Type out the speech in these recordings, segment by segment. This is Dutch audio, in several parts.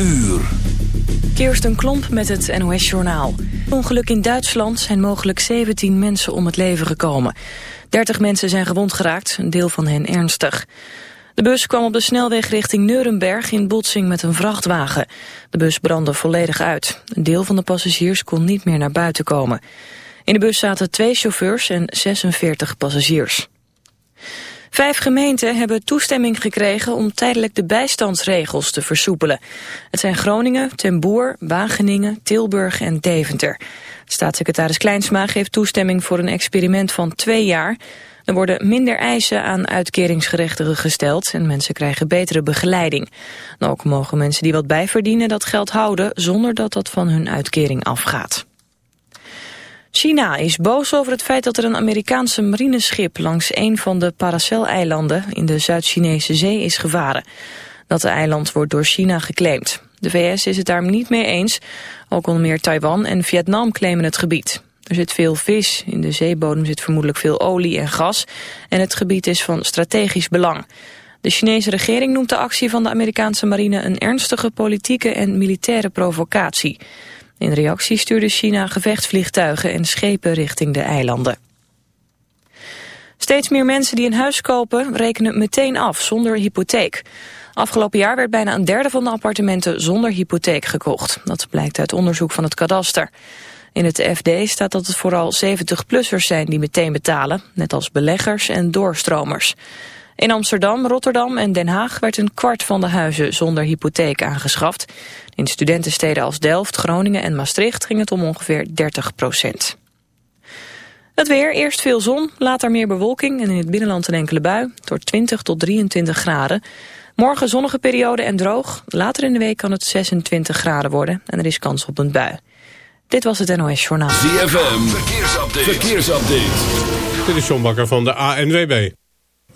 uur. Kirsten Klomp met het NOS-journaal. Ongeluk in Duitsland zijn mogelijk 17 mensen om het leven gekomen. 30 mensen zijn gewond geraakt, een deel van hen ernstig. De bus kwam op de snelweg richting Nuremberg in botsing met een vrachtwagen. De bus brandde volledig uit. Een deel van de passagiers kon niet meer naar buiten komen. In de bus zaten twee chauffeurs en 46 passagiers. Vijf gemeenten hebben toestemming gekregen om tijdelijk de bijstandsregels te versoepelen. Het zijn Groningen, Ten Boer, Wageningen, Tilburg en Deventer. Staatssecretaris Kleinsma geeft toestemming voor een experiment van twee jaar. Er worden minder eisen aan uitkeringsgerechtigen gesteld en mensen krijgen betere begeleiding. ook mogen mensen die wat bijverdienen dat geld houden zonder dat dat van hun uitkering afgaat. China is boos over het feit dat er een Amerikaanse marineschip langs een van de Paracel-eilanden in de Zuid-Chinese zee is gevaren. Dat eiland wordt door China geclaimd. De VS is het daar niet mee eens. Ook onder meer Taiwan en Vietnam claimen het gebied. Er zit veel vis, in de zeebodem zit vermoedelijk veel olie en gas en het gebied is van strategisch belang. De Chinese regering noemt de actie van de Amerikaanse marine een ernstige politieke en militaire provocatie. In reactie stuurde China gevechtsvliegtuigen en schepen richting de eilanden. Steeds meer mensen die een huis kopen rekenen meteen af zonder hypotheek. Afgelopen jaar werd bijna een derde van de appartementen zonder hypotheek gekocht. Dat blijkt uit onderzoek van het kadaster. In het FD staat dat het vooral 70-plussers zijn die meteen betalen, net als beleggers en doorstromers. In Amsterdam, Rotterdam en Den Haag werd een kwart van de huizen zonder hypotheek aangeschaft. In studentensteden als Delft, Groningen en Maastricht ging het om ongeveer 30 procent. Het weer, eerst veel zon, later meer bewolking en in het binnenland een enkele bui. Door 20 tot 23 graden. Morgen zonnige periode en droog. Later in de week kan het 26 graden worden en er is kans op een bui. Dit was het NOS Journaal. ZFM, verkeersupdate. verkeersupdate. Dit is John Bakker van de ANWB.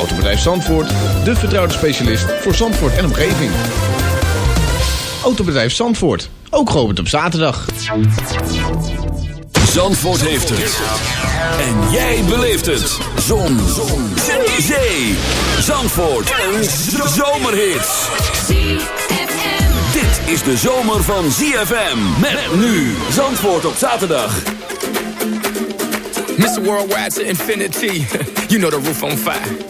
Autobedrijf Zandvoort, de vertrouwde specialist voor Zandvoort en omgeving. Autobedrijf Zandvoort, ook geopend op zaterdag. Zandvoort heeft het. En jij beleeft het. Zon. Zon. Zee. Zee. Zandvoort. Een zomerhit. Dit is de zomer van ZFM. Met nu. Zandvoort op zaterdag. Mr. Worldwide to infinity. You know the roof on fire.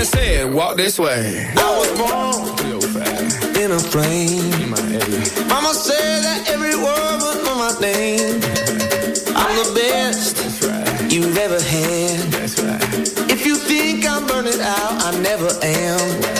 And she turned around and said, Walk this way. I was born in a plane. Mama said that every word was on my name. I'm the best right. you've ever had. That's right. If you think I'm burning out, I never am.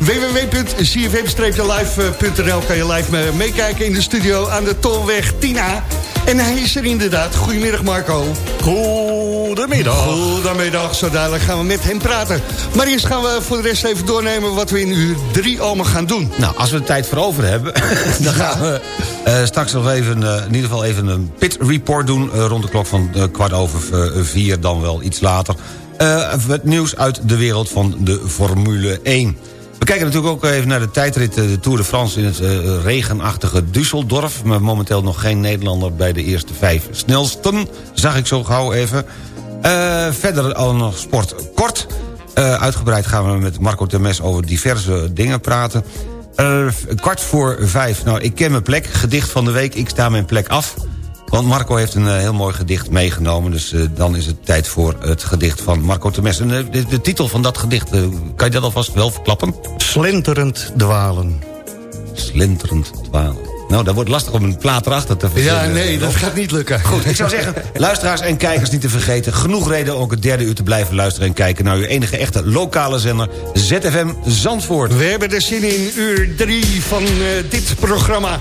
www.cfm-live.nl kan je live mee- meekijken in de studio aan de Tolweg 10A. En hij is er inderdaad. Goedemiddag, Marco. Goedemiddag. Goedemiddag, zo dadelijk gaan we met hem praten. Maar eerst gaan we voor de rest even doornemen wat we in uur 3 allemaal gaan doen. Nou, als we er tijd voor over hebben... dan gaan we eh, straks nog even, eh, in ieder geval even een pit report doen... eh, rond de klok van kwart over vier, dan wel iets later. Het nieuws uit de wereld van de Formule 1. We kijken natuurlijk ook even naar de tijdrit eh, de Tour de France... in het eh, regenachtige Düsseldorf. Maar momenteel nog geen Nederlander bij de eerste vijf snelsten. Zag ik zo gauw even. Eh, verder al nog sport kort. Uitgebreid gaan we met Marco Temes over diverse dingen praten. Kwart voor vijf. Nou, ik ken mijn plek. Gedicht van de week. Ik sta mijn plek af. Want Marco heeft een eh, heel mooi gedicht meegenomen. Dus eh, dan is het tijd voor het gedicht van Marco Temes. En eh, de, de titel van dat gedicht, kan je dat alvast wel verklappen? Slenterend dwalen. Slinterend dwalen. Nou, dat wordt lastig om een plaat erachter te Ja, verzinnen. nee, dat gaat niet lukken. Goed, ik zou zeggen, luisteraars en kijkers niet te vergeten... genoeg reden om ook het derde uur te blijven luisteren en kijken... naar uw enige echte lokale zender ZFM Zandvoort. We hebben er zin in uur 3 van eh, dit programma.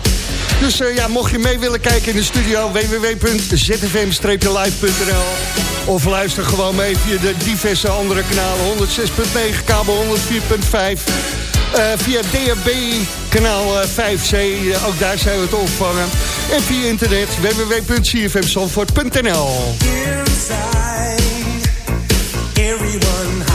Dus eh, ja, mocht je mee willen kijken in de studio... www.zfm-live.nl Of luister gewoon mee via de diverse andere kanalen. 106.9, kabel 104.5... Eh, via DHB kanaal eh, 5C, eh, ook daar zijn we te ontvangen. En via internet www.cfmzandvoort.nl Everyone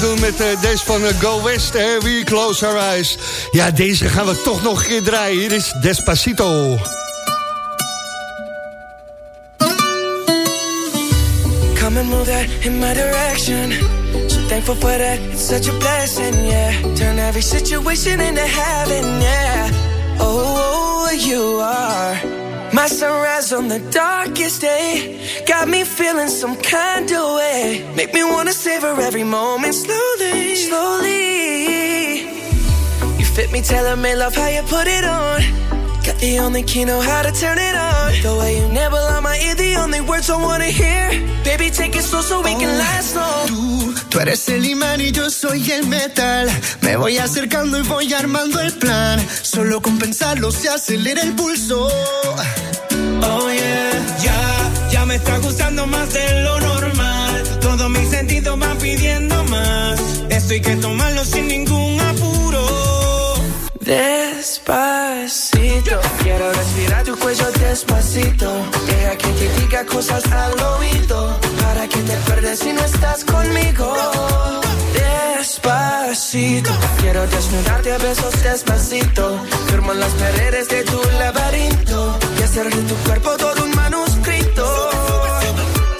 meedoen met uh, deze van uh, Go West. Hè, We Close Our Eyes. Ja, deze gaan we toch nog een keer draaien. Hier is Despacito. Come and move that in my direction. So thankful for that, it's such a blessing, yeah. Turn every situation into heaven, yeah. Oh, you are My sunrise on the darkest day got me feeling some kind of way. Make me wanna savor every moment slowly, slowly. You fit me, tailor me, love how you put it on. Got the only key, know how to turn it on. The way you never on my ear, the only words I wanna hear. Baby, take it slow so we oh, can last long. Tú, tú eres el imán y yo soy el metal. Me voy acercando y voy armando el plan. Solo con pensarlo se acelera el pulso. Oh me está gustando más de lo normal. Todos mis sentidos van pidiendo más. Esto hay que tomarlo sin ningún apuro. Despacito, quiero respirar tu cuello despacito. Deja que te diga cosas al oído. Para que te acuerdes si no estás conmigo. Despacito, quiero desnudarte a besos despacito. Firmo las paredes de tu laberinto hacer de tu cuerpo todo un manuscrito.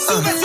Uh.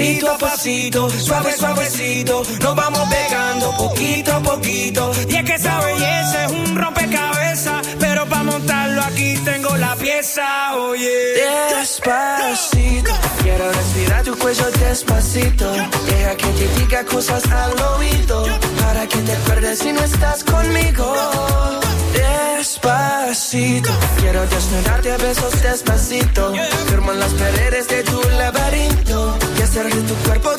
Pasito a pasito, suave, suavecito. Nos vamos pegando poquito a poquito. Y es que esa belleza es un rompecabezas montarlo aquí tengo la pieza, oye. Despacito, quiero respirar tu cuello despacito. Deja que te diga cosas al oído, para que te acuerdes si no estás conmigo. Despacito, quiero desnudarte a besos despacito. Firmo las paredes de tu laberinto y hacer de tu cuerpo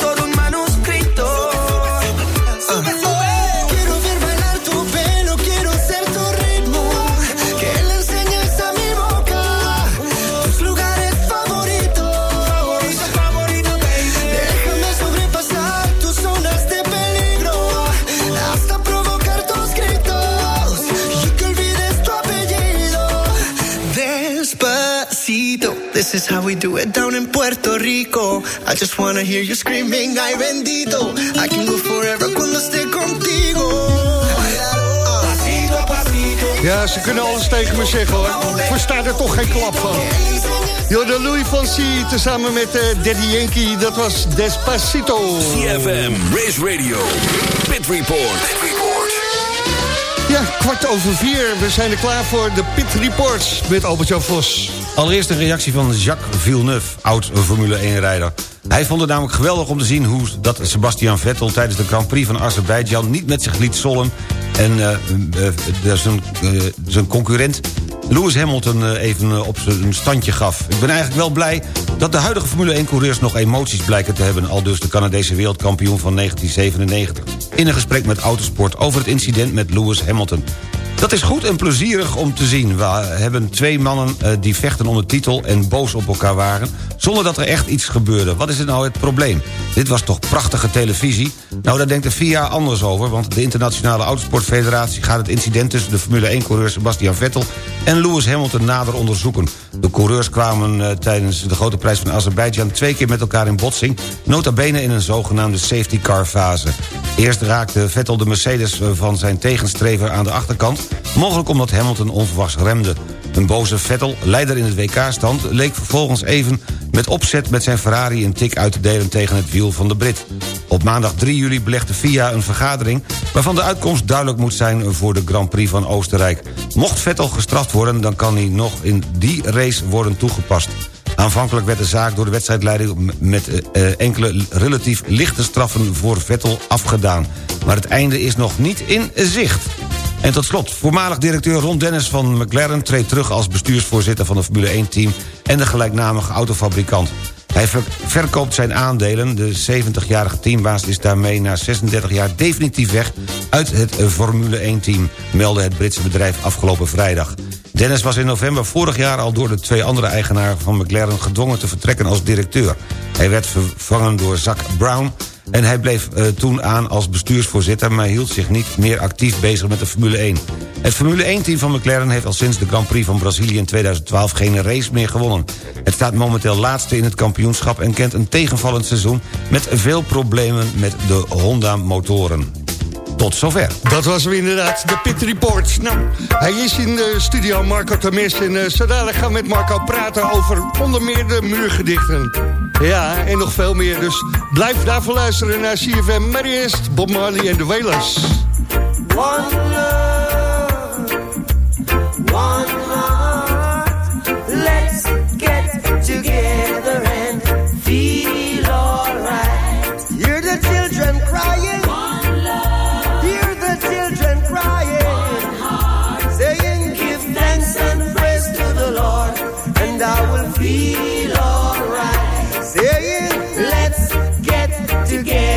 we do it down in Puerto Rico. I just wanna hear you screaming, ay bendito. I can go forever cuando esté contigo. Ja, ze kunnen alles tegen me zeggen hoor. Ik versta er toch geen klap van. de Louis Fonsi tezamen met uh, Daddy Yankee, dat was Despacito. CFM, Race Radio, Pit Report. Pit Report. Ja, kwart over vier. We zijn er klaar voor de Pit Reports met Albert-Jan Vos. Allereerst een reactie van Jacques Villeneuve, oud Formule 1-rijder. Hij vond het namelijk geweldig om te zien hoe dat Sebastian Vettel... tijdens de Grand Prix van Azerbeidzjan niet met zich liet zollen... en uh, zijn, zijn concurrent Lewis Hamilton even op zijn standje gaf. Ik ben eigenlijk wel blij dat de huidige Formule 1-coureurs... nog emoties blijken te hebben, al dus de Canadese wereldkampioen van 1997... in een gesprek met Autosport over het incident met Lewis Hamilton. Dat is goed en plezierig om te zien. We hebben twee mannen uh, die vechten om de titel en boos op elkaar waren... zonder dat er echt iets gebeurde. Wat is het nou het probleem? Dit was toch prachtige televisie? Nou, daar denkt de FIA anders over... want de Internationale Autosportfederatie gaat het incident... tussen de Formule 1-coureur Sebastian Vettel en Lewis Hamilton nader onderzoeken. De coureurs kwamen uh, tijdens de grote prijs van Azerbeidzjan... twee keer met elkaar in botsing, nota bene in een zogenaamde safety car fase. Eerst raakte Vettel de Mercedes eh, van zijn tegenstrever aan de achterkant... mogelijk omdat Hamilton onverwachts remde. Een boze Vettel, leider in het WK-stand... leek vervolgens even met opzet met zijn Ferrari een tik uit te delen tegen het wiel van de Brit. Op maandag 3 juli belegde FIA een vergadering... waarvan de uitkomst duidelijk moet zijn voor de Grand Prix van Oostenrijk. Mocht Vettel gestraft worden, dan kan hij nog in die race worden toegepast. Aanvankelijk werd de zaak door de wedstrijdleiding... met uh, enkele relatief lichte straffen voor Vettel afgedaan. Maar het einde is nog niet in zicht. En tot slot, voormalig directeur Ron Dennis van McLaren... treedt terug als bestuursvoorzitter van het Formule 1-team... en de gelijknamige autofabrikant. Hij verkoopt zijn aandelen. De 70-jarige teambaas is daarmee na 36 jaar definitief weg... uit het Formule 1-team, meldde het Britse bedrijf afgelopen vrijdag. Dennis was in november vorig jaar al door de twee andere eigenaren van McLaren... gedwongen te vertrekken als directeur. Hij werd vervangen door Zach Brown... En hij bleef uh, toen aan als bestuursvoorzitter... maar hield zich niet meer actief bezig met de Formule 1. Het Formule 1-team van McLaren heeft al sinds de Grand Prix van Brazilië in 2012 geen race meer gewonnen. Het staat momenteel laatste in het kampioenschap en kent een tegenvallend seizoen... met veel problemen met de Honda-motoren. Tot zover. Dat was hem inderdaad, de Pit Report. Nou, hij is in de studio, Marco Temes. En uh, zo gaan we met Marco praten over onder meer de muurgedichten. Ja, en nog veel meer. Dus blijf daarvoor luisteren naar CFM. Maar eerst Bob Marley en de Wailers. One love, one heart. Let's get together together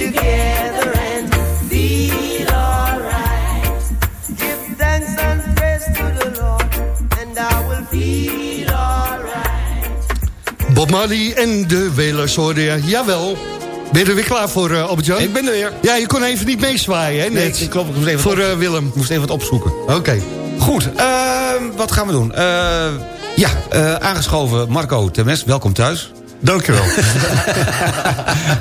together and feel alright. Give thanks and praise to the Lord, and I will feel alright. Bob Marley en de Wailers hoorde je. Jawel. Ben je er weer klaar voor, uh, Albert-Jan? Ik ben er weer. Ja, je kon even niet meezwaaien, hè, net. Nee, klopt. Ik moest even Voor eh, Willem. Ik moest even wat opzoeken. Oké. Goed, ehm, wat gaan we doen? Eh, ja, eh, aangeschoven Marco Temes, welkom thuis. Dankjewel.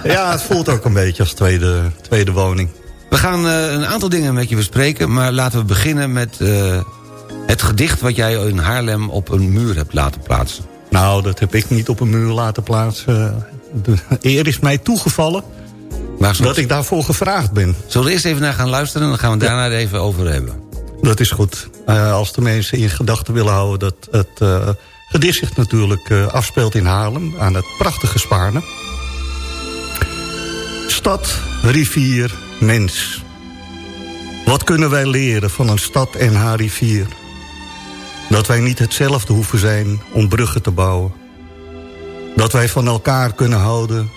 ja, het voelt ook een beetje als tweede, tweede woning. We gaan eh, een aantal dingen met je bespreken... maar laten we beginnen met eh, het gedicht... wat jij in Haarlem op een muur hebt laten plaatsen. Nou, dat heb ik niet op een muur laten plaatsen. De eer is mij toegevallen Maar dat ik daarvoor gevraagd ben. Zullen we eerst even naar gaan luisteren... en dan gaan we daarna er even over hebben. Dat is goed. Eh, als de mensen in gedachten willen houden dat het eh, gedicht zich natuurlijk eh, afspeelt in Haarlem... aan het prachtige Spaarne. Stad, rivier, mens. Wat kunnen wij leren van een stad en haar rivier? Dat wij niet hetzelfde hoeven zijn om bruggen te bouwen. Dat wij van elkaar kunnen houden,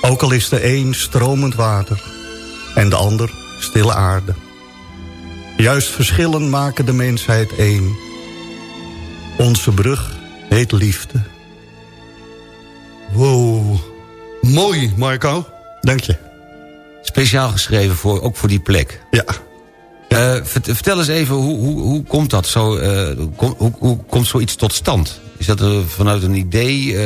ook al is de een stromend water... en de ander stille aarde. Juist verschillen maken de mensheid één. Onze brug heet liefde. Wow. Mooi, Marco. Dank je. Speciaal geschreven, voor, ook voor die plek. Ja. Eh, vert- vertel eens even, hoe, hoe, hoe komt dat zo? eh, kom- hoe, hoe komt zoiets tot stand? Is dat eh, vanuit een idee?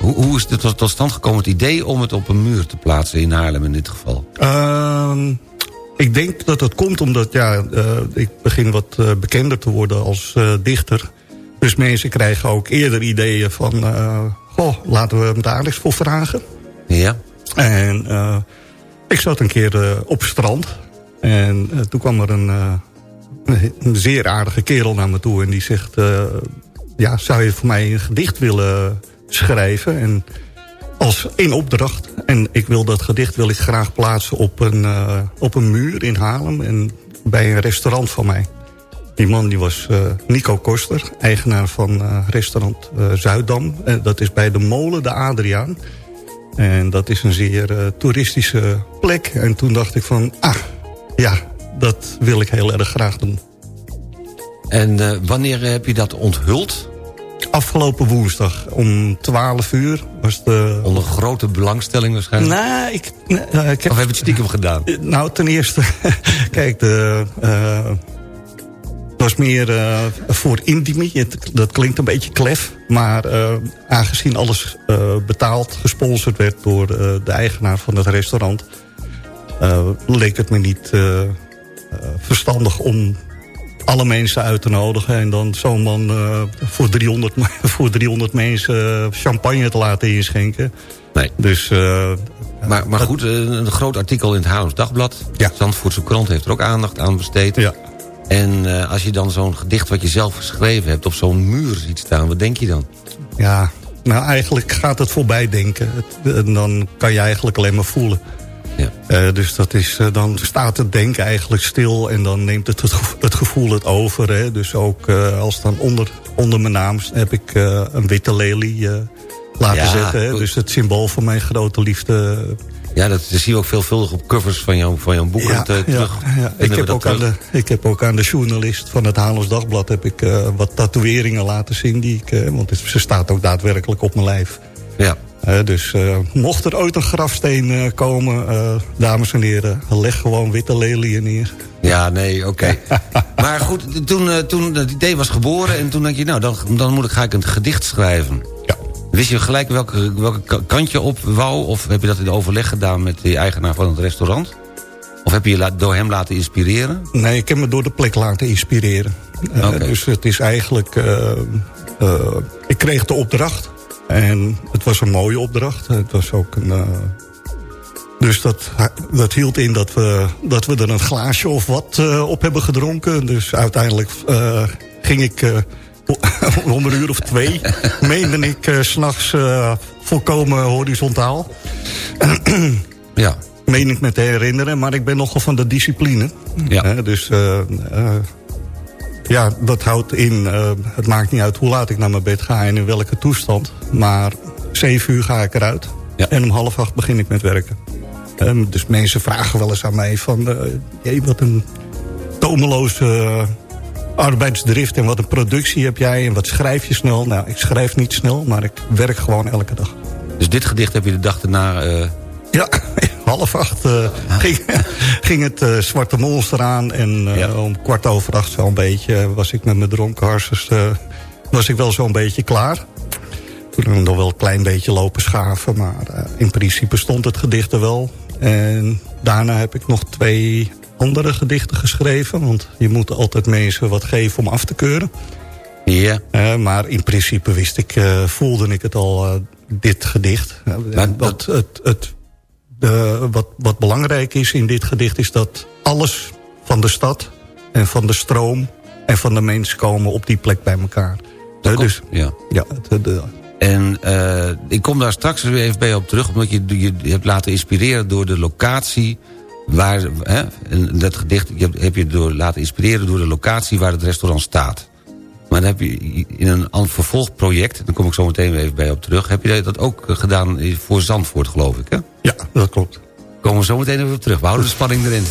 hoe, hoe is het tot, tot stand gekomen, het idee om het op een muur te plaatsen in Haarlem in dit geval? Ehm, ik denk dat het komt omdat ja, ik begin wat bekender te worden als dichter. Dus mensen krijgen ook eerder ideeën van... eh, goh, laten we hem daar eens voor vragen. Ja. En eh, ik zat een keer eh, op strand. En toen kwam er een, een- zeer aardige kerel naar me toe. En die zegt, ja, zou je voor mij een gedicht willen schrijven? En als in opdracht. En ik wil dat gedicht wil ik graag plaatsen op een, op een muur in Haarlem. En bij een restaurant van mij. Die man die was eh, Nico Koster, eigenaar van eh, restaurant eh, Zuiddam. Eh, dat is bij de molen de Adriaan. En dat is een zeer toeristische plek. En toen dacht ik van, ah, ja, dat wil ik heel erg graag doen. En wanneer heb je dat onthuld? Afgelopen woensdag om 12 uur was de... Onder grote belangstelling waarschijnlijk? Nee, ik, nee, eh, ik heb... Of heb je het stiekem gedaan? Nou, ten eerste, kijk, de, het was meer eh, voor intimie. Het- Dat klinkt een beetje klef. Maar eh, aangezien alles eh, betaald, gesponsord werd door de eigenaar van het restaurant... leek het me niet verstandig om alle mensen uit te nodigen... en dan zo'n man voor, 300, me- voor 300 mensen champagne te laten inschenken. Nee. Dus... Maar, maar goed, een groot artikel in het Haarlems Dagblad. Ja. Zandvoortse krant heeft er ook aandacht aan besteed. Ja. En eh, als je dan zo'n gedicht wat je zelf geschreven hebt... op zo'n muur ziet staan, wat denk je dan? Ja, nou eigenlijk gaat het voorbij denken. Het, en dan kan je eigenlijk alleen maar voelen. Ja. Eh, dus dat is, eh, dan staat het denken eigenlijk stil en dan neemt het het, gevo- het gevoel het over. Hè. Dus ook als dan onder, onder mijn naam heb ik een witte lelie laten Ja, zetten. Hè. Dus het symbool van mijn grote liefde. Ja, dat, zie je ook veelvuldig op covers van, jouw van jouw boeken Ja, te- ja, terug. ja. Ik, heb ook aan de, ik heb ook aan de journalist van het Haarlems Dagblad... heb ik eh, wat tatoeëringen laten zien. Die ik, eh, want het, ze staat ook daadwerkelijk op mijn lijf. Ja. Eh, dus eh, mocht er ooit een grafsteen eh, komen, eh, dames en heren, leg gewoon witte leliën neer. Ja, nee, oké. maar goed, toen, eh, toen het idee was geboren... en toen denk je, nou, dan, dan moet ik, ga ik een gedicht schrijven. Wist je gelijk welke, welke ka- kant je op wou? Of heb je dat in overleg gedaan met de eigenaar van het restaurant? Of heb je je door hem laten inspireren? Nee, ik heb me door de plek laten inspireren. Eh. Dus het is eigenlijk... eh, eh, ik kreeg de opdracht. En het was een mooie opdracht. Het was ook een... dus dat, dat hield in dat we, dat we er een glaasje of wat op hebben gedronken. Dus uiteindelijk ging ik om een uur of twee... meende ik s s'nachts eh, volkomen horizontaal. Ja. Meen ik me te herinneren, maar ik ben nogal van de discipline. Ja. Dus eh, ja, dat houdt in... het maakt niet uit hoe laat ik naar mijn bed ga en in welke toestand. Maar zeven uur ga ik eruit. Ja. En om half acht begin ik met werken. Ehm, dus mensen vragen wel eens aan mij van... jee, wat een tomeloze arbeidsdrift en wat een productie heb jij... en wat schrijf je snel. Nou, ik schrijf niet snel, maar ik werk gewoon elke dag. Dus dit gedicht heb je de dag erna... eh, Ja, half acht eh, ging, ging het eh, Zwarte Monster aan. En om kwart over acht zo'n beetje was ik met mijn dronken harsers... was ik wel zo'n beetje klaar. Toen heb ik nog wel een klein beetje lopen schaven. Maar in principe stond het gedicht er wel. En daarna heb ik nog twee andere gedichten geschreven. Want je moet altijd mensen wat geven om af te keuren. Ja. Eh, maar in principe wist ik, eh, voelde ik het al, eh, dit gedicht. Maar wat, het, het, de, wat, wat belangrijk is in dit gedicht is dat alles van de stad en van de stroom en van de mens komen op die plek bij elkaar. Komt- dus, ja. ja, het, de, En ik kom daar straks weer even bij op terug... omdat je je hebt laten inspireren door de locatie... waar hè, en dat gedicht heb je door laten inspireren door de locatie... waar het restaurant staat. Maar dan heb je in een vervolgproject... daar kom ik zo meteen weer even bij op terug... heb je dat ook gedaan voor Zandvoort, geloof ik, hè? ja, dat klopt. Komen we zo meteen even op terug. We houden de spanning erin.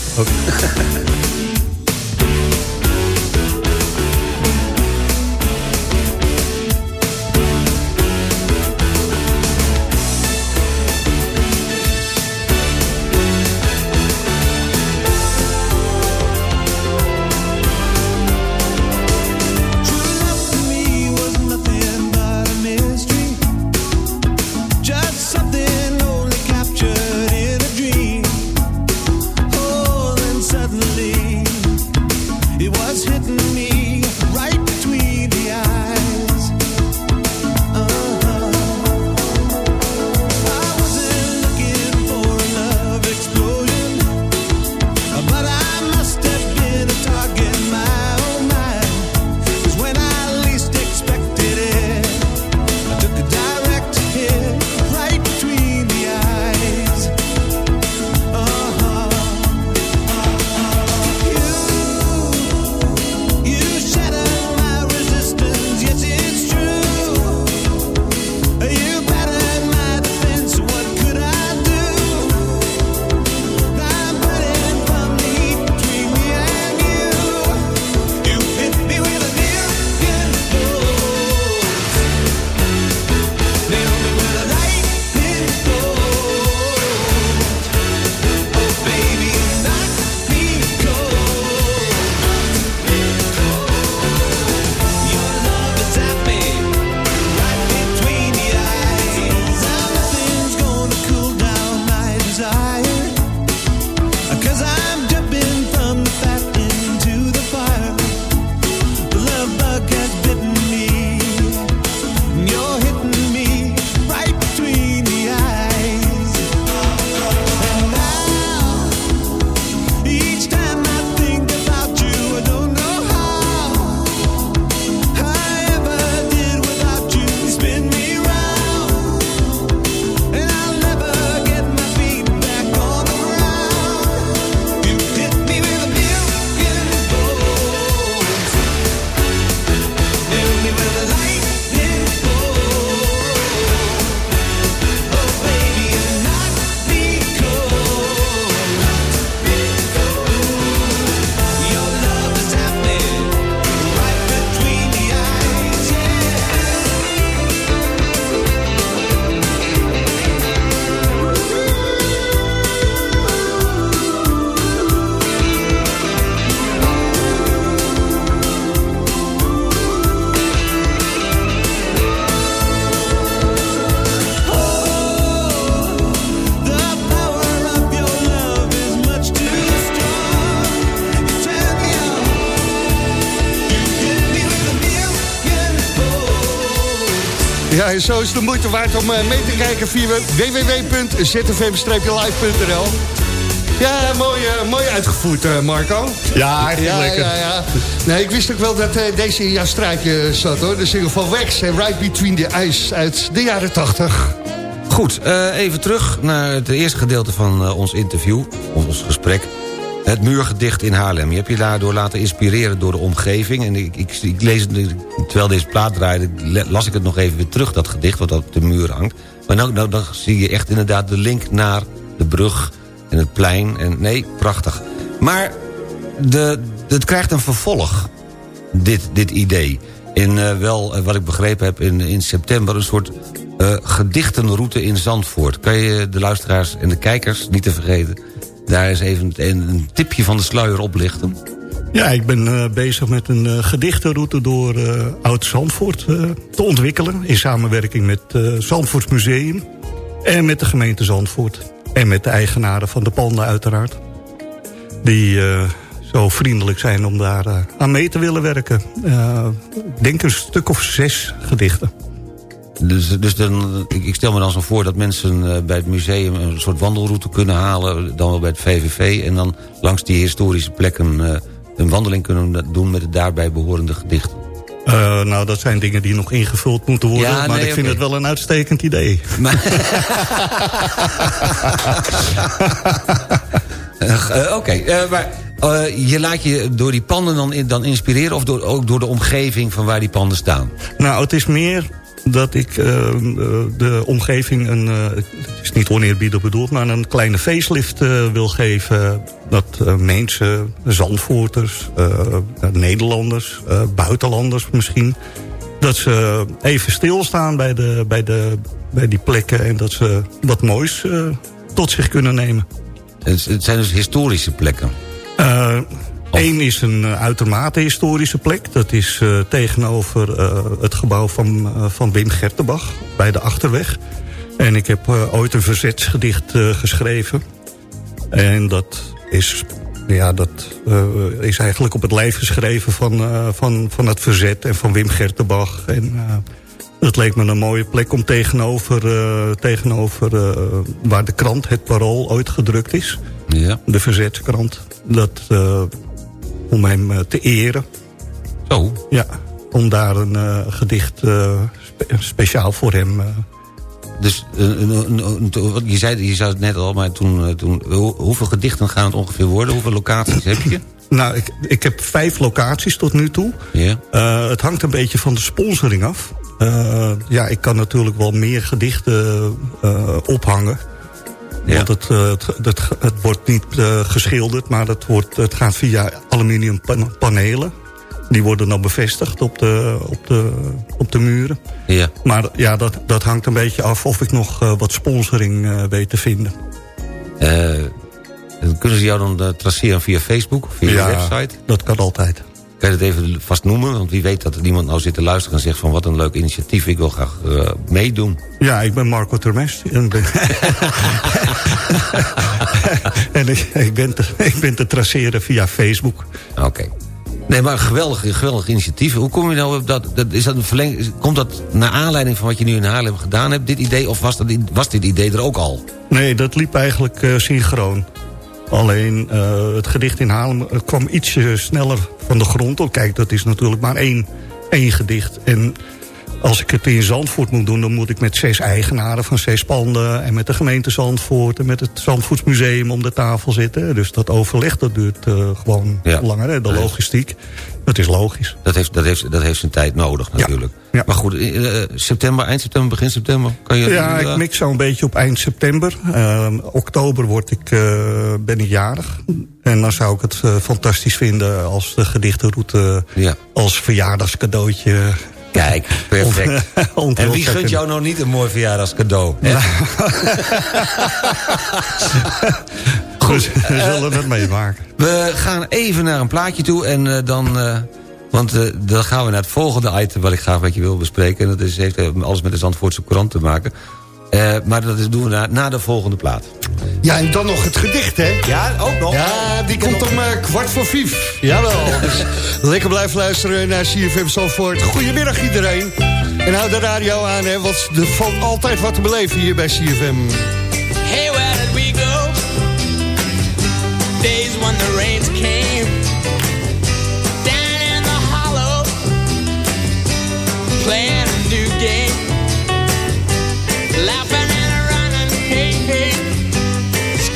Ja, en zo is de moeite waard om eh, mee te kijken via www.zfm-live.nl. Ja, mooi, eh, mooi uitgevoerd, eh, Marco. Ja, echt ja, lekker. Ja, ja. Nee, ik wist ook wel dat deze in jouw straatje zat, hoor. De single van Wax en Right Between the Eyes uit de jaren 80. Goed, even terug naar het eerste gedeelte van ons interview, ons gesprek. Het muurgedicht in Haarlem. Je hebt je daardoor laten inspireren door de omgeving. En ik, ik, lees het, terwijl deze plaat draaide, las ik het nog even weer terug, dat gedicht, wat op de muur hangt. Maar nou, nou dan zie je echt inderdaad de link naar de brug en het plein. En nee, prachtig. Maar de, het krijgt een vervolg, dit, dit idee. In eh, wel, eh, wat ik begrepen heb, in, in september een soort eh, gedichtenroute in Zandvoort. Kan je de luisteraars en de kijkers, niet te vergeten... daar eens even een, tipje van de sluier oplichten? Ja, ik ben eh, bezig met een eh, gedichtenroute door eh, Oud-Zandvoort te ontwikkelen... in samenwerking met uh, Zandvoorts Museum en met de gemeente Zandvoort. En met de eigenaren van de panden uiteraard. Die zo vriendelijk zijn om daar aan mee te willen werken. Ik denk een stuk of zes gedichten. Dus, dus dan, ik, ik stel me dan zo voor dat mensen eh, bij het museum... een soort wandelroute kunnen halen, dan wel bij het VVV... en dan langs die historische plekken eh, een wandeling kunnen doen... met het daarbij behorende gedicht. Eh, nou, dat zijn dingen die nog ingevuld moeten worden. Ja, maar nee, ik vind het wel een uitstekend idee. Eh, Oké, maar je laat je door die panden dan, dan inspireren... of door, ook door de omgeving van waar die panden staan? Nou, het is meer dat ik eh, eh, de omgeving een... eh, het is niet oneerbiedig bedoeld, maar een kleine facelift wil geven. Dat mensen, Zandvoorters, Nederlanders, buitenlanders misschien... dat ze even stilstaan bij, de, bij, de, bij die plekken... en dat ze wat moois tot zich kunnen nemen. Het, het zijn dus historische plekken. Eén is een eh, uitermate historische plek. Dat is eh, tegenover eh, het gebouw van, van Wim Gertenbach bij de Achterweg. En ik heb ooit een verzetsgedicht geschreven. En dat is, ja, dat, is eigenlijk op het lijf geschreven van, van, van het verzet en van Wim Gertenbach. En het leek me een mooie plek om tegenover, tegenover waar de krant, het Parool, ooit gedrukt is. Ja. De verzetskrant. Dat, om hem eh, te eren. Zo? Ja, om daar een eh, gedicht eh, spe- speciaal voor hem... Dus je, zei, je zei het net al, maar toen, toen, hoe- hoeveel gedichten gaan het ongeveer worden? Hoeveel locaties heb je? Nou, ik, ik heb vijf locaties tot nu toe. Ja. Het hangt een beetje van de sponsoring af. Ja, ik kan natuurlijk wel meer gedichten ophangen. Want het, eh, het, het, het wordt niet eh, geschilderd, maar het, wordt, het gaat via aluminium pan- panelen. Die worden dan bevestigd op de, op de, op de muren. Ja. Maar ja, dat, dat hangt een beetje af of ik nog eh, wat sponsoring weet te vinden. Kunnen ze jou dan traceren via Facebook of via Ja, je website? dat kan altijd. Kan je dat even vast noemen? Want wie weet dat er iemand nou zit te luisteren en zegt van wat een leuk initiatief. Ik wil graag eh, meedoen. Ja, ik ben Marco Termes. En, ben- en ik, ik, ben te, ik ben te traceren via Facebook. Oké. Nee, maar een geweldig, geweldig initiatief. Hoe kom je nou op dat... dat is dat een verleng, komt dat naar aanleiding van wat je nu in Haarlem gedaan hebt, dit idee? Of was, dat, was dit idee er ook al? Nee, dat liep eigenlijk eh, synchroon. Alleen eh, het gedicht in Haarlem eh, kwam ietsje sneller van de grond op. Kijk, dat is natuurlijk maar één, één gedicht. En als ik het in Zandvoort moet doen... dan moet ik met zes eigenaren van zes panden... en met de gemeente Zandvoort en met het Zandvoortsmuseum om de tafel zitten. Dus dat overleg dat duurt eh, gewoon Ja. langer. Hè? De logistiek, dat is logisch. Dat heeft, dat heeft, dat heeft zijn tijd nodig natuurlijk. Maar goed, eh, eh, september, eind september, begin september... kan je Ja, ik mix zo een beetje op eind september. Eh, oktober word ik, ben ik jarig. En dan zou ik het fantastisch vinden als de gedichtenroute... als verjaardagscadeautje... Kijk, perfect. En wie gunt jou nou niet een mooi verjaardagscadeau? hè? Goed, we zullen het meemaken. We gaan even naar een plaatje toe en eh, dan... eh, want eh, dan gaan we naar het volgende item wat ik graag met je wil bespreken. En dat is, heeft eh, alles met de Zandvoortse krant te maken. Eh, maar dat doen we na, na de volgende plaat. Ja, en dan nog het gedicht, hè? Ja, ook nog. Ja, die komt om eh, kwart voor vijf. Jawel. Dus lekker blijven luisteren naar CFM Zandvoort. Goedemiddag iedereen. En hou de radio aan, hè, want er valt altijd wat te beleven hier bij CFM.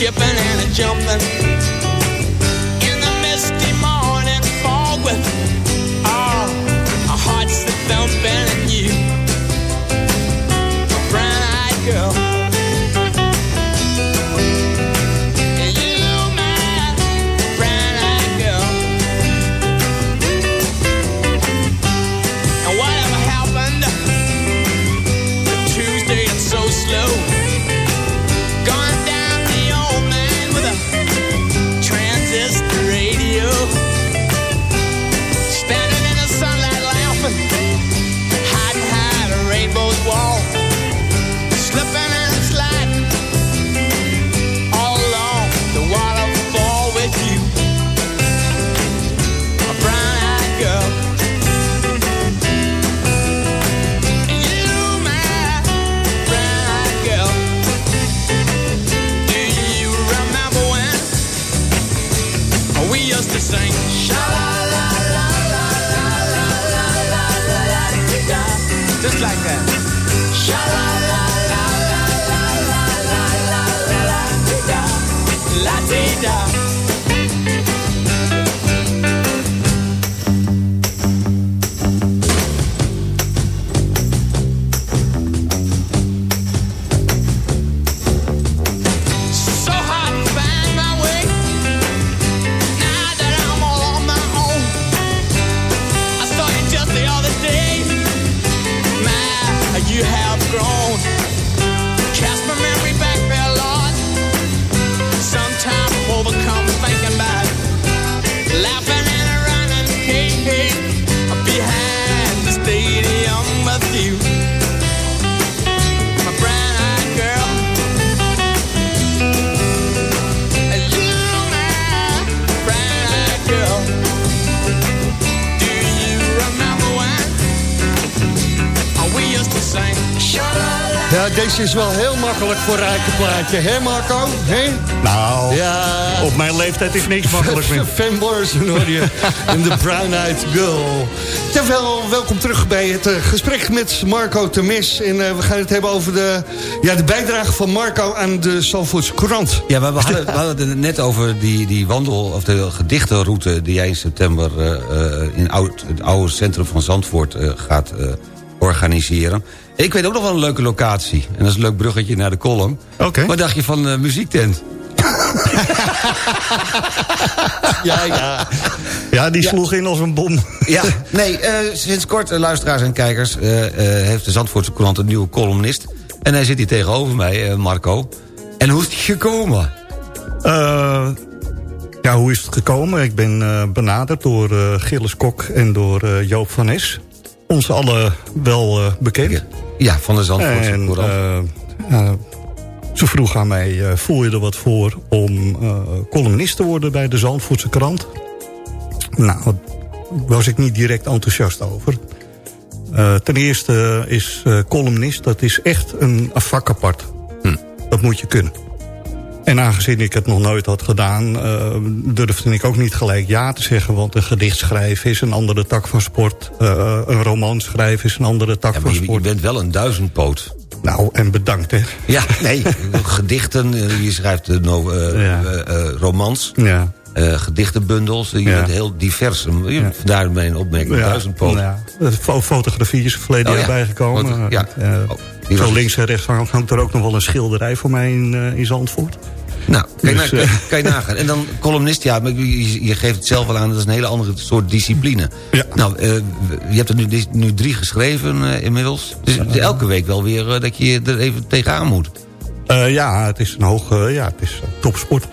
Skipping and a jumping. Ja, deze is wel heel makkelijk voor rijke plaatje, hè Marco? Hè? Nou, Ja. op mijn leeftijd is niks makkelijk meer. Van Morrison hoor je. En de Brown Eyed Girl. Wel, welkom terug bij het eh, gesprek met Marco Temis. En eh, we gaan het hebben over de, ja, de bijdrage van Marco aan de Zalvoortse Courant. Ja, maar we hadden, we hadden het net over die, die wandel- of de gedichtenroute... die jij in september eh, eh, in oud, het oude centrum van Zandvoort gaat eh, organiseren. Ik weet ook nog wel een leuke locatie. En dat is een leuk bruggetje naar de column. Oké. Wat dacht je van de muziektent? Ja, ja. Ja, die sloeg in als een bom. Ja, nee, eh, sinds kort, eh, luisteraars en kijkers... eh, eh, heeft de Zandvoortse krant een nieuwe columnist. En hij zit hier tegenover mij, eh, Marco. En hoe is het gekomen? Eh, ja, hoe is het gekomen? Ik ben eh, benaderd door eh, Gilles Kok en door eh, Joop van Es. Ons allen wel eh, bekend. Ja, van de Zandvoortse En, Courant. eh, ze vroeg aan mij, eh, voel je er wat voor om eh, columnist te worden bij de Zandvoortse krant? Nou, daar was ik niet direct enthousiast over. Ten eerste is columnist, dat is echt een vak apart. Dat moet je kunnen. En aangezien ik het nog nooit had gedaan... eh, durfde ik ook niet gelijk ja te zeggen... want een gedicht schrijven is een andere tak van sport. eh, een roman schrijven is een andere tak Ja, van je, je sport. bent wel een duizendpoot. Nou, en bedankt, hè. Ja, nee, gedichten, eh, je schrijft Ja. eh, romans, Ja. gedichtenbundels. Je Ja. bent heel divers. Je, Vandaar mijn opmerking, Ja, duizendpoot. ja. Fotografie is er verleden Oh, jaar ja. bijgekomen. Ja. Oh, die zo was- links en rechts hangt er ook nog wel een schilderij voor mij in, eh, in Zandvoort. Nou, kan je, Dus, na- eh, kan, kan je nagaan. En dan columnist, ja, maar je, je geeft het zelf wel aan... dat is een hele andere soort discipline. Ja. Nou, eh, je hebt er nu, nu drie geschreven inmiddels. Dus elke week wel weer dat je er even tegenaan moet. Ja, het is een hoog, ja, het is topsport.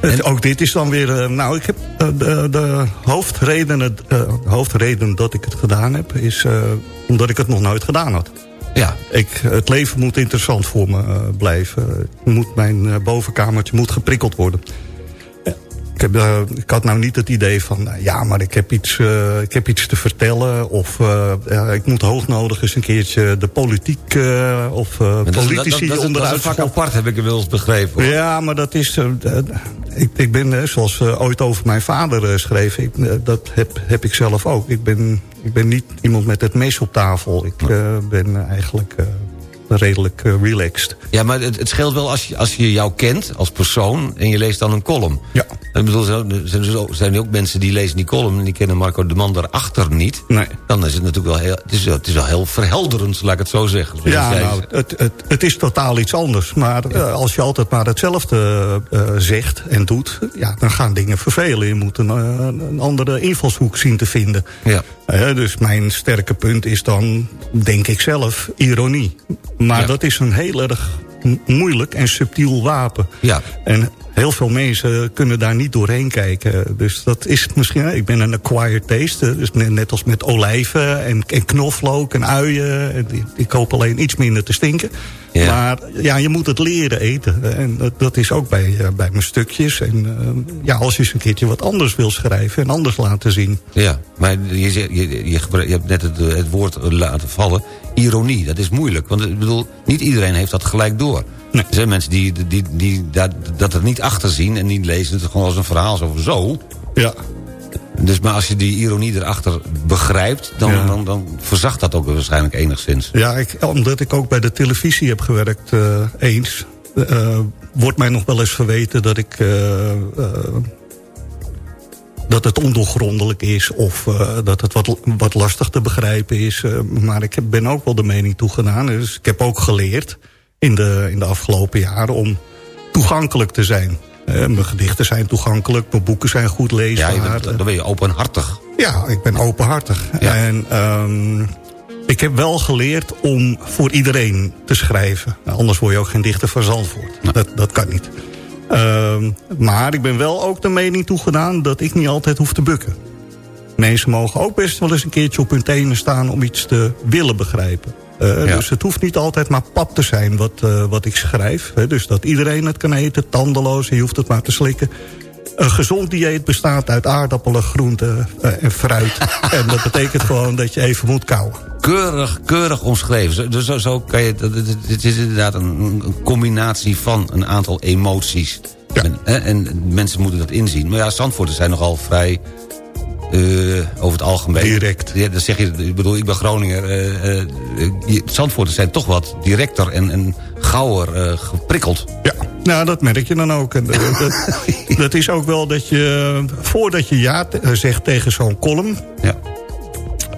Het- ook dit is dan weer, nou, ik heb de, de hoofdreden, het, hoofdreden dat ik het gedaan heb, is omdat ik het nog nooit gedaan had. Ja. Ik, het leven moet interessant voor me eh, blijven. Het Moet mijn eh, bovenkamertje moet geprikkeld worden. Heb, eh, ik had nou niet het idee van... eh, ja, maar ik heb iets, eh, ik heb iets te vertellen... of ik moet hoognodig eens een keertje de politiek of uh, Dat dat- politici dat, dat, is een vak apart, heb ik inmiddels begrepen. hoor. ja, maar dat is... ik, ik ben, zoals ooit over mijn vader schreef... Ik, dat heb, heb ik zelf ook. Ik ben, ik ben niet iemand met het mes op tafel. Ik ben eigenlijk redelijk eh, relaxed. Ja, maar het, het scheelt wel als je, als je jou kent als persoon... en je leest dan een column. Ja. Ik bedoel, zo- er zijn, ook- zijn er ook mensen die lezen die column... en die kennen Marco de man daarachter niet. Nee. Dan is het natuurlijk wel heel... Het is, wel- het is wel heel verhelderend, laat ik het zo zeggen. Ja, nou, het, het, het is totaal iets anders. Maar eh, als je altijd maar hetzelfde eh, zegt en doet... Ja, dan gaan dingen vervelen. Je moet een, een andere invalshoek zien te vinden. Ja. Dus mijn sterke punt is dan, denk ik zelf, ironie. Maar Ja. dat is een heel erg moeilijk en subtiel wapen. Ja. En heel veel mensen kunnen daar niet doorheen kijken. Dus dat is misschien... Ik ben een acquired taste. Dus ne- net als met olijven en, en knoflook en uien. En Ik hoop alleen iets minder te stinken. Ja. Maar ja, je moet het leren eten. En dat, dat is ook bij, eh, bij mijn stukjes. En eh, ja, als je eens een keertje wat anders wil schrijven... en anders laten zien. Ja, maar je, je, je, hebt net het, het woord laten vallen. Ironie, dat is moeilijk. Want ik bedoel, niet iedereen heeft dat gelijk door. Er zijn mensen die, die, die, dat, dat er niet achter zien... en die lezen het gewoon als een verhaal zo. zo. Ja. Dus maar als je die ironie erachter begrijpt... dan, Ja. dan, dan verzacht dat ook waarschijnlijk enigszins. Ja, ik, omdat ik ook bij de televisie heb gewerkt eh, eens... eh, wordt mij nog wel eens verweten dat ik... eh, dat het ondoorgrondelijk is of eh, dat het wat, wat lastig te begrijpen is. eh, maar ik heb, ben ook wel de mening toegedaan. Dus ik heb ook geleerd in de, in de afgelopen jaren om toegankelijk te zijn. Eh, mijn gedichten zijn toegankelijk, mijn boeken zijn goed Ja, leesbaar. bent, dan ben je openhartig. Ja, ik ben openhartig. Ja. En ehm, ik heb wel geleerd om voor iedereen te schrijven. Nou, anders word je ook geen dichter van Zandvoort. Dat, dat kan niet. Ehm, maar ik ben wel ook de mening toegedaan dat ik niet altijd hoef te bukken. Mensen mogen ook best wel eens een keertje op hun tenen staan om iets te willen begrijpen. Eh, Ja. Dus het hoeft niet altijd maar pap te zijn wat, eh, wat ik schrijf. Hè. Dus dat iedereen het kan eten, tandeloos, je hoeft het maar te slikken. Een gezond dieet bestaat uit aardappelen, groenten eh, en fruit. en dat betekent gewoon dat je even moet kauwen. Keurig, keurig omschreven. Zo- Dus zo, zo kan je, het- is inderdaad een, een combinatie van een aantal emoties. En, en mensen moeten dat inzien. Maar ja, Zandvoorters zijn nogal vrij... eh, over het algemeen. Direct. Ja, dat zeg je, ik bedoel, ik ben Groninger. eh eh, je- Zandvoorters zijn toch wat directer en, en gauwer eh, geprikkeld. Ja, nou dat merk je dan ook. En dat, dat, dat is ook wel dat je, voordat je ja eh, zegt tegen zo'n column... Ja.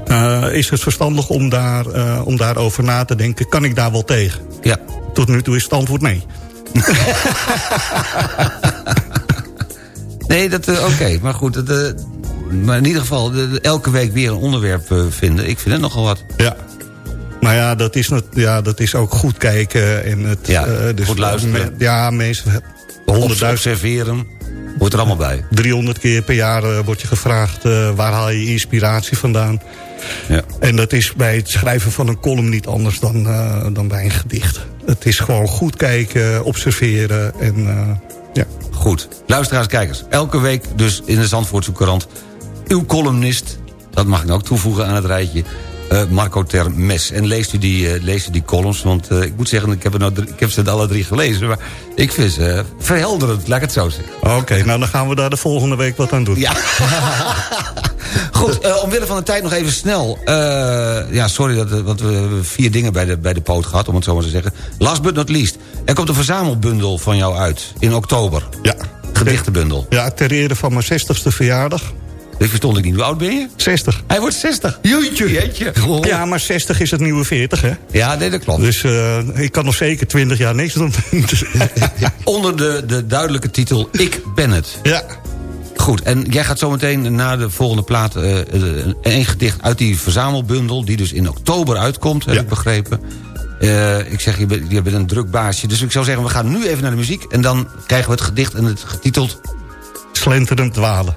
eh, is het verstandig om, daar, eh, om daarover na te denken. Kan ik daar wel tegen? Ja. Tot nu toe is het antwoord nee. Nee, dat eh, oké. Maar goed, eh, maar in ieder geval elke week weer een onderwerp eh, vinden. Ik vind het nogal wat. Ja. Maar ja, dat is, ja, dat is ook goed kijken. En het, Ja, eh, dus goed luisteren. ja, meestal... Obs- 100.000, Observeren. Hoort er allemaal bij. 300 keer per jaar eh, wordt je gevraagd... waar haal je inspiratie vandaan? Ja. En dat is bij het schrijven van een column niet anders dan, dan bij een gedicht. Het is gewoon goed kijken, observeren en ja. Goed. Luisteraars, kijkers. Elke week dus in de Zandvoortse Courant... uw columnist, dat mag ik ook toevoegen aan het rijtje... eh, Marco Ter Mes. En leest u die, eh, leest u die columns, want eh, ik moet zeggen... Ik heb, er nou drie- ik heb ze alle drie gelezen, maar ik vind ze verhelderend, laat ik het zo zeggen. Oké, nou dan gaan we daar de volgende week wat aan doen. Ja. Goed, omwille van de tijd nog even snel. Ja, sorry, dat, want we hebben vier dingen bij de, bij de poot gehad, om het zo maar te zeggen. Last but not least. Er komt een verzamelbundel van jou uit in oktober. Ja. Gedichtenbundel. Ja, ter ere van mijn 60ste verjaardag. Dit verstond ik niet. Hoe oud ben je? 60. Hij wordt 60. Jeetje. Jeetje. Ja, maar 60 is het nieuwe 40, hè? Ja, nee, dat klopt. Dus eh, ik kan nog zeker 20 jaar niks doen. Onder de, de duidelijke titel Ik ben het. ja. Goed, en jij gaat zometeen na de volgende plaat... eh, een gedicht uit die verzamelbundel... die dus in oktober uitkomt, heb Ja. ik begrepen. Ik zeg, je bent, je bent een druk baasje. Dus ik zou zeggen, we gaan nu even naar de muziek... en dan krijgen we het gedicht en het getiteld... Slenterend dwalen.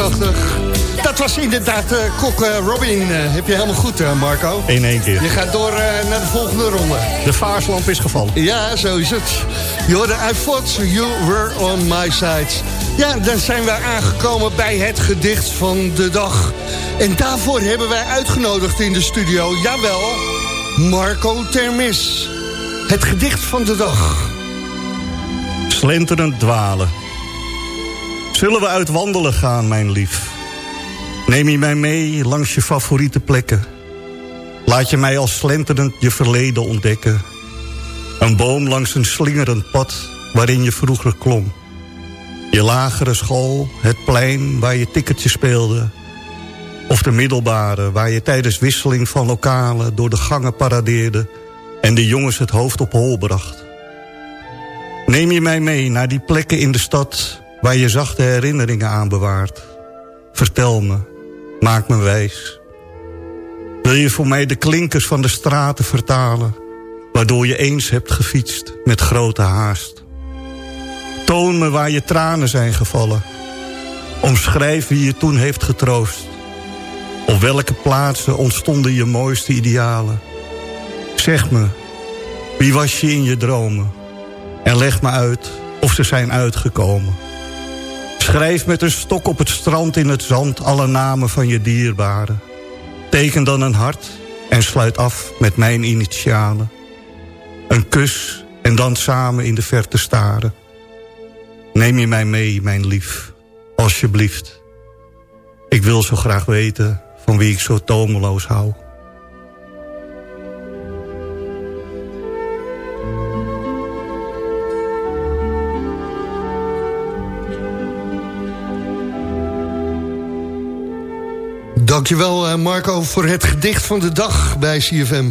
80. Dat was inderdaad uh, Kok uh, Robin. Uh, heb je helemaal goed, Marco? In één keer. Je gaat door naar de volgende ronde. De vaarslamp is gevallen. Ja, zo is het. Je hoorde I thought you were on my side. Ja, dan zijn we aangekomen bij het gedicht van de dag. En daarvoor hebben wij uitgenodigd in de studio, jawel, Marco Termis. Het gedicht van de dag. Slenterend dwalen. Zullen we uit wandelen gaan, mijn lief? Neem je mij mee langs je favoriete plekken. Laat je mij als slenterend je verleden ontdekken. Een boom langs een slingerend pad waarin je vroeger klom. Je lagere school, het plein waar je ticketje speelde... of de middelbare waar je tijdens wisseling van lokalen... door de gangen paradeerde en de jongens het hoofd op hol bracht. Neem je mij mee naar die plekken in de stad... waar je zachte herinneringen aan bewaart. Vertel me, maak me wijs. Wil je voor mij de klinkers van de straten vertalen... waardoor je eens hebt gefietst met grote haast. Toon me waar je tranen zijn gevallen. Omschrijf wie je toen heeft getroost. Op welke plaatsen ontstonden je mooiste idealen. Zeg me, wie was je in je dromen? En leg me uit of ze zijn uitgekomen. Schrijf met een stok op het strand in het zand alle namen van je dierbaren. Teken dan een hart en sluit af met mijn initialen. Een kus en dan samen in de verte staren. Neem je mij mee, mijn lief, alsjeblieft. Ik wil zo graag weten van wie ik zo tomeloos hou. Dankjewel eh, Marco voor het gedicht van de dag bij CFM.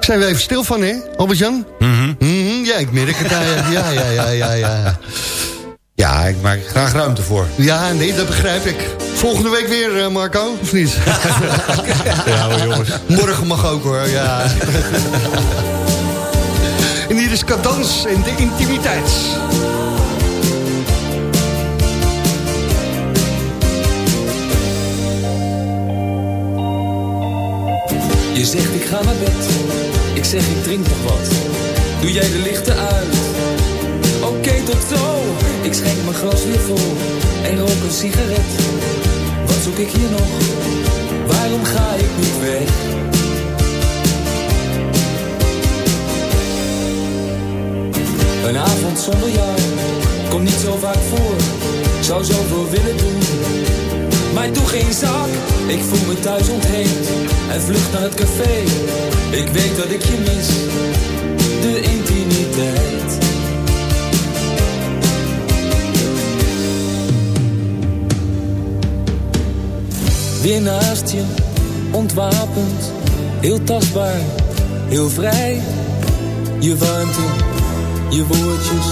Zijn we even stil van, hè, Albert-Jan? Mhm. Mhm, ja, ik merk het. Ja, ja, ja, ja, ja, ja. Ja, ik maak er graag ruimte voor. Ja, nee, dat begrijp ik. Volgende week weer, eh, Marco, of niet? ja, maar jongens. Morgen mag ook, hoor, ja. en hier is Cadans en de intimiteit. Je zegt ik ga naar bed, ik zeg ik drink nog wat. Doe jij de lichten uit? Oké, tot zo. Ik schenk mijn glas weer vol en rook een sigaret. Wat zoek ik hier nog? Waarom ga ik niet weg? Een avond zonder jou komt niet zo vaak voor. Zou zoveel willen doen, maar doe geen zak. Ik voel me thuis ontheemd en vlucht naar het café. Ik weet dat ik je mis, de intimiteit. Weer naast je, ontwapend, heel tastbaar, heel vrij. Je warmte, je woordjes,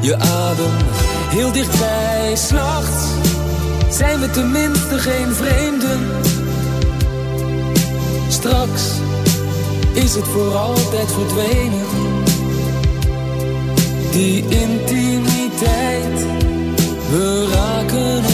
je adem, heel dichtbij. S'nachts zijn we tenminste geen vreemden. Straks is het voor altijd verdwenen. Die intimiteit, we raken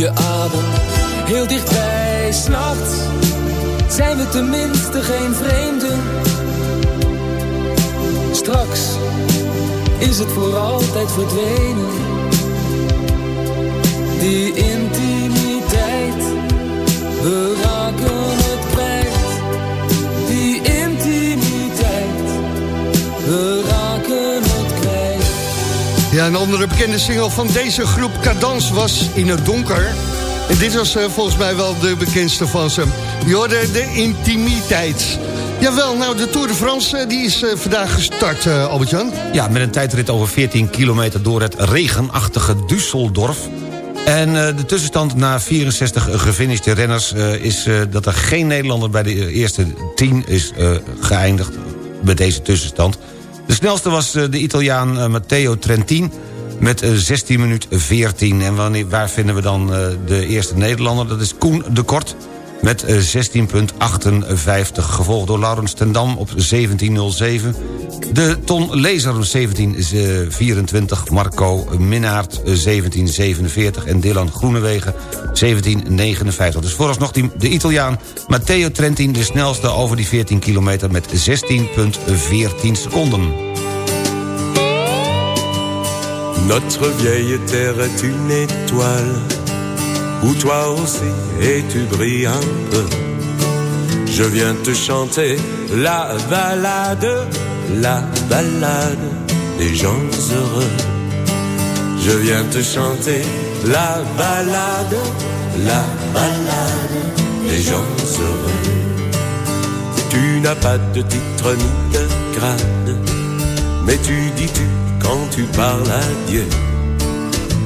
je adem, heel dichtbij. S'nachts zijn we tenminste geen vreemden. Straks is het voor altijd verdwenen. Die intimiteit, Ja, een andere bekende single van deze groep Cadans was In het Donker. En dit was uh, volgens mij wel de bekendste van ze. Je hoorde de intimiteit. Jawel, nou de Tour de France uh, die is uh, vandaag gestart, Albert-Jan. Ja, met een tijdrit over 14 kilometer door het regenachtige Düsseldorf. En de tussenstand na 64 gefinishte renners is dat er geen Nederlander bij de eerste 10 is geëindigd met deze tussenstand. De snelste was de Italiaan Matteo Trentin met 16 minuten 14. En wanneer, waar vinden we dan de eerste Nederlander? Dat is Koen de Kort met 16,58. Gevolgd door Laurens Tendam op 17,07. De Ton Lezer 17,24. Marco Minnaert 17,47. En Dylan Groenewegen 17,59. Dus vooralsnog die, de Italiaan Matteo Trentin... de snelste over die 14 kilometer met 16,14 seconden. Notre vieille terre est une étoile où toi aussi et tu brilles un peu. Je viens te chanter la balade, la balade des gens heureux. Je viens te chanter la balade, la balade des gens heureux. Tu n'as pas de titre ni de grade, mais tu dis tu quand tu parles à Dieu.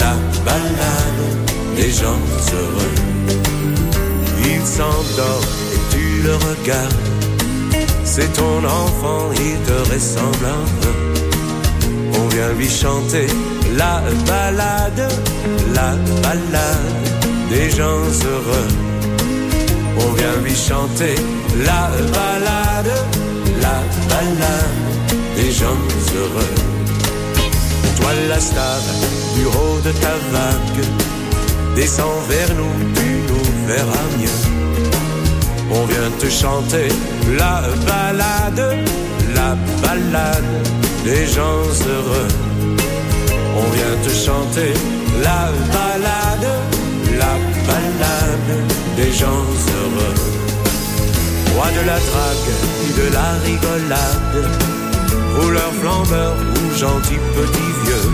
la balade des gens heureux. Il s'endort et tu le regardes. C'est ton enfant, il te ressemble. On vient lui chanter la balade, la balade des gens heureux. On vient lui chanter la balade, la balade des gens heureux. Toi la du haut de ta vague, descends vers nous, tu nous verras mieux. On vient te chanter la balade, la balade des gens heureux. On vient te chanter la balade, la balade des gens heureux. Roi de la drague et de la rigolade, rouleur flambeur gentil petit vieux.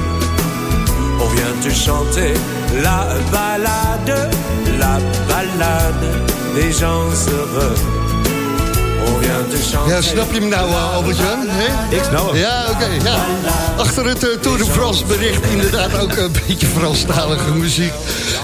On vient te chanter la balade, la balade des gens heureux. On. Ja, snap je hem nou, uh, Albert-Jan? Ik snap hem. Ja, oké. ja. Achter het uh, Tour de France bericht inderdaad ook een beetje Franstalige muziek.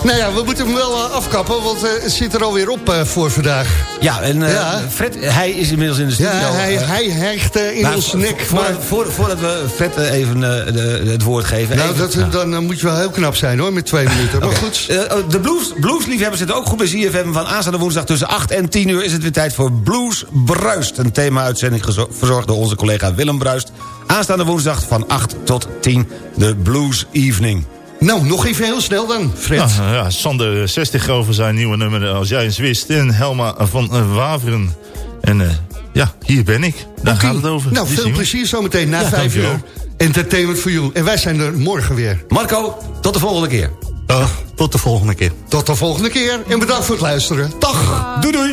Nou ja, we moeten hem wel uh, afkappen, want het zit er alweer op voor vandaag. Ja, en ja. Fred, hij is inmiddels in de studio. Ja, hij, hij hijgt in Maar ons nek. Voor, maar... voor, voordat we Fred even de, het woord geven. Nou, even, dat, dan moet je wel heel knap zijn hoor, met twee minuten. Maar goed. Eh, de blues, bluesliefhebbers zitten ook goed bij ZFM. Van aanstaande woensdag tussen 8 en 10 uur is het weer tijd voor Blues Bruist. Een thema-uitzending verzorgd door onze collega Willem Bruist. Aanstaande woensdag van 8 tot 10, de Blues Evening. Nou, nog even heel snel dan, Fred. Ja, ja, Sander 60 over zijn nieuwe nummer Als jij eens wist. En Helma van eh, Waveren. En eh, ja, hier ben ik. Daar gaat het over. Nou, veel plezier zometeen na Ja, vijf dankjewel. uur. Entertainment for you. En wij zijn er morgen weer. Marco, tot de volgende keer. tot de volgende keer. Tot de volgende keer. En bedankt voor het luisteren. Dag. Doei doei.